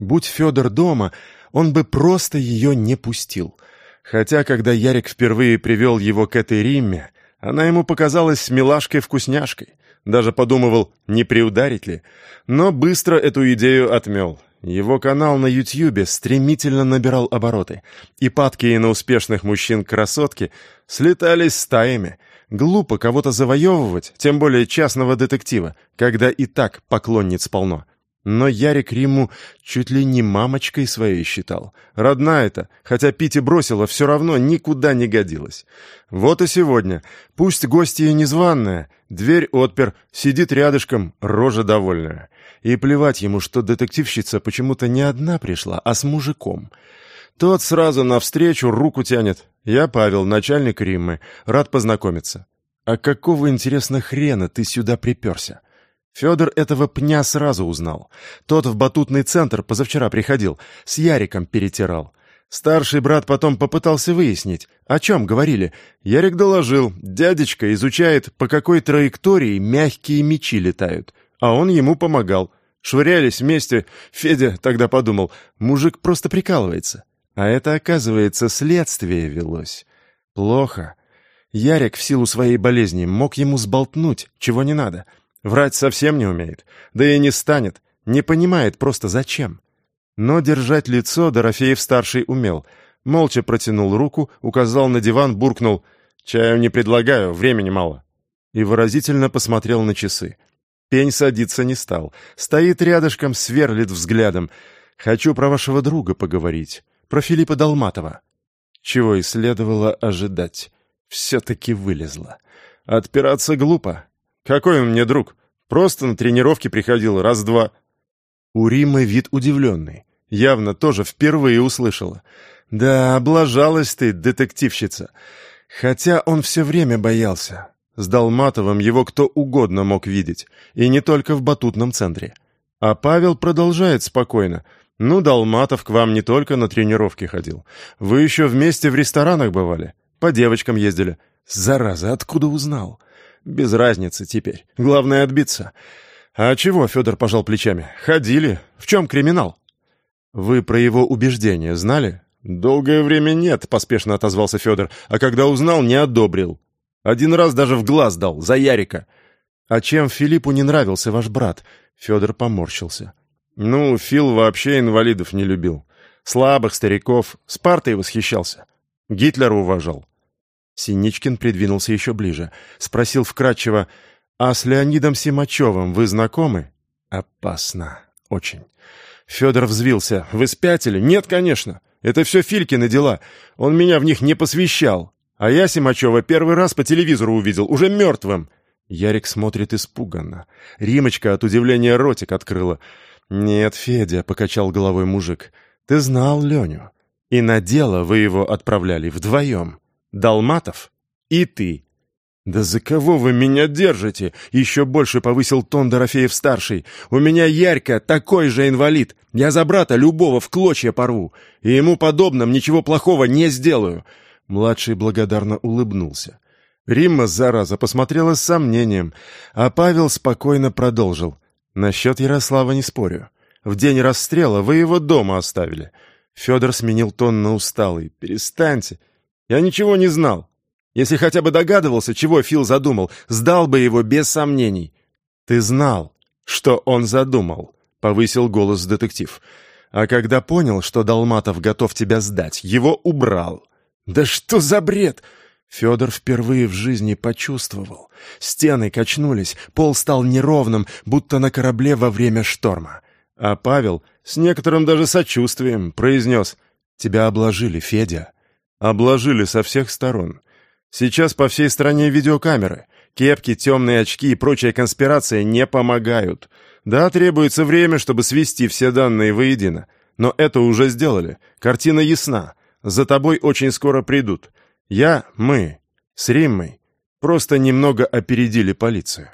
Будь Федор дома, он бы просто ее не пустил. Хотя, когда Ярик впервые привел его к этой Римме, она ему показалась милашкой-вкусняшкой. Даже подумывал, не приударить ли. Но быстро эту идею отмел. Его канал на Ютьюбе стремительно набирал обороты, и падкие на успешных мужчин-красотки слетались стаями. Глупо кого-то завоевывать, тем более частного детектива, когда и так поклонниц полно. Но Ярик Риму чуть ли не мамочкой своей считал. Родная-то, хотя пить и бросила, все равно никуда не годилась. Вот и сегодня. Пусть гостья незваная, дверь отпер, сидит рядышком, рожа довольная. И плевать ему, что детективщица почему-то не одна пришла, а с мужиком. Тот сразу навстречу руку тянет. «Я Павел, начальник Риммы. Рад познакомиться». «А какого, интересно, хрена ты сюда приперся?» Федор этого пня сразу узнал. Тот в батутный центр позавчера приходил, с Яриком перетирал. Старший брат потом попытался выяснить, о чем говорили. Ярик доложил, дядечка изучает, по какой траектории мягкие мечи летают, а он ему помогал. Швырялись вместе, Федя тогда подумал, мужик просто прикалывается. А это, оказывается, следствие велось. Плохо. Ярик в силу своей болезни мог ему сболтнуть, чего не надо — Врать совсем не умеет, да и не станет, не понимает просто зачем. Но держать лицо Дорофеев-старший умел. Молча протянул руку, указал на диван, буркнул «Чаю не предлагаю, времени мало». И выразительно посмотрел на часы. Пень садиться не стал. Стоит рядышком, сверлит взглядом. «Хочу про вашего друга поговорить, про Филиппа Долматова». Чего и следовало ожидать. Все-таки вылезло. Отпираться глупо, какой он мне друг? Просто на тренировки приходил раз-два». У Римы вид удивленный. Явно тоже впервые услышала. «Да, облажалась ты, детективщица. Хотя он все время боялся. С Долматовым его кто угодно мог видеть. И не только в батутном центре. А Павел продолжает спокойно. «Ну, Долматов к вам не только на тренировки ходил. Вы еще вместе в ресторанах бывали. По девочкам ездили. Зараза, откуда узнал?» Без разницы теперь. Главное отбиться. А чего, Федор пожал плечами? Ходили. В чем криминал? Вы про его убеждения знали? Долгое время нет, поспешно отозвался Федор. А когда узнал, не одобрил. Один раз даже в глаз дал, за Ярика. А чем Филиппу не нравился ваш брат? Федор поморщился. Ну, Фил вообще инвалидов не любил. Слабых стариков, Спартой восхищался. Гитлера уважал. Синичкин придвинулся еще ближе. Спросил вкратчиво, «А с Леонидом Симачевым вы знакомы?» «Опасно. Очень». Федор взвился. «Вы спятили?» «Нет, конечно. Это все Филькины дела. Он меня в них не посвящал. А я Симачева первый раз по телевизору увидел, уже мертвым». Ярик смотрит испуганно. Римочка от удивления ротик открыла. «Нет, Федя», — покачал головой мужик, — «ты знал Леню. И на дело вы его отправляли вдвоем». Долматов и ты. «Да за кого вы меня держите?» Еще больше повысил тон Дорофеев-старший. «У меня Ярька такой же инвалид. Я за брата любого в клочья порву. И ему подобным ничего плохого не сделаю». Младший благодарно улыбнулся. Римма, зараза, посмотрела с сомнением, а Павел спокойно продолжил. «Насчет Ярослава не спорю. В день расстрела вы его дома оставили». Федор сменил тон на усталый. «Перестаньте. Я ничего не знал. Если хотя бы догадывался, чего Фил задумал, сдал бы его без сомнений. Ты знал, что он задумал, повысил голос детектив. А когда понял, что Долматов готов тебя сдать, его убрал. Да что за бред! Федор впервые в жизни почувствовал. Стены качнулись, пол стал неровным, будто на корабле во время шторма. А Павел с некоторым даже сочувствием произнес «Тебя обложили, Федя». Обложили со всех сторон. Сейчас по всей стране видеокамеры. Кепки, темные очки и прочая конспирация не помогают. Да, требуется время, чтобы свести все данные воедино. Но это уже сделали. Картина ясна. За тобой очень скоро придут. Я, мы, с Риммой, просто немного опередили полицию.